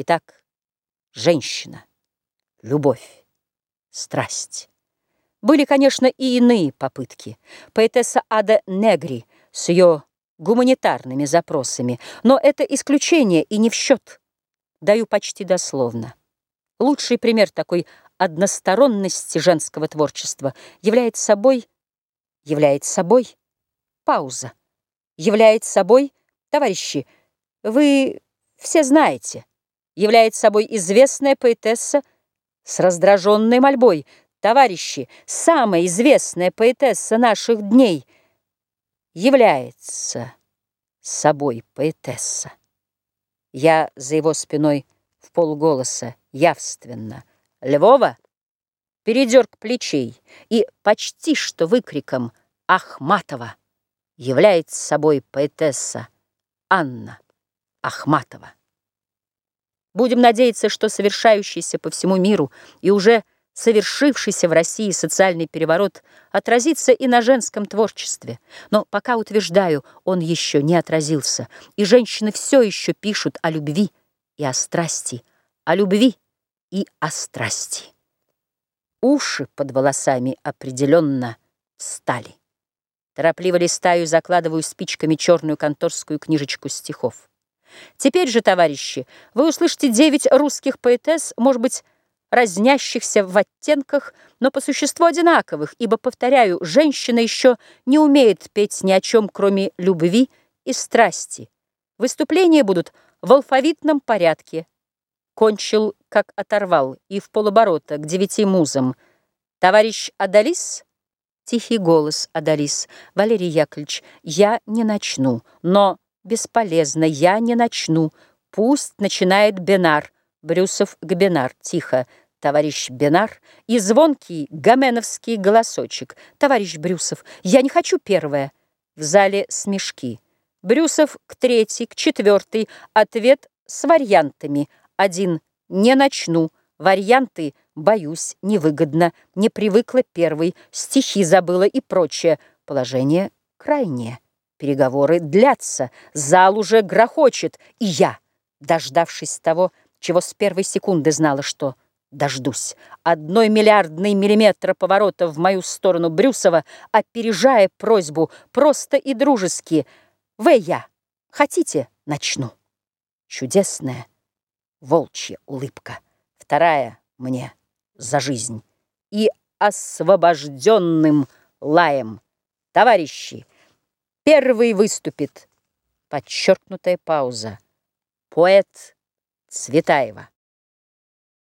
Итак, женщина, любовь, страсть. Были, конечно, и иные попытки. Поэтесса Ада Негри с ее гуманитарными запросами, но это исключение и не в счет. Даю почти дословно. Лучший пример такой односторонности женского творчества является собой, является собой пауза, является собой, товарищи, вы все знаете, является собой известная поэтесса с раздраженной мольбой, товарищи, самая известная поэтесса наших дней является собой поэтесса. Я за его спиной в полголоса явственно. Львова передерг плечей и почти что выкриком Ахматова является собой поэтесса Анна Ахматова. Будем надеяться, что совершающийся по всему миру и уже совершившийся в России социальный переворот отразится и на женском творчестве. Но пока, утверждаю, он еще не отразился, и женщины все еще пишут о любви и о страсти, о любви и о страсти. Уши под волосами определенно встали. Торопливо листаю и закладываю спичками черную конторскую книжечку стихов. Теперь же, товарищи, вы услышите девять русских поэтесс, может быть, разнящихся в оттенках, но по существу одинаковых, ибо, повторяю, женщина еще не умеет петь ни о чем, кроме любви и страсти. Выступления будут в алфавитном порядке. Кончил, как оторвал, и в полоборота к девяти музам. Товарищ Адалис, тихий голос Адалис, Валерий Яковлевич, я не начну, но бесполезно, я не начну, пусть начинает Бенар, Брюсов к Бенар, тихо, товарищ Бенар, и звонкий гоменовский голосочек. Товарищ Брюсов, я не хочу первое. В зале смешки. Брюсов к третий, к четвертый, ответ с вариантами. Один «не начну», варианты «боюсь», «невыгодно», «не привыкла первый», «стихи забыла» и прочее. Положение крайнее. Переговоры длятся, зал уже грохочет, и я, дождавшись того, чего с первой секунды знала, что дождусь. Одной миллиардной миллиметра поворота в мою сторону Брюсова, опережая просьбу просто и дружески. Вы я, хотите, начну. Чудесная волчья улыбка. Вторая мне за жизнь. И освобожденным лаем. Товарищи, первый выступит. Подчеркнутая пауза. Поэт Цветаева.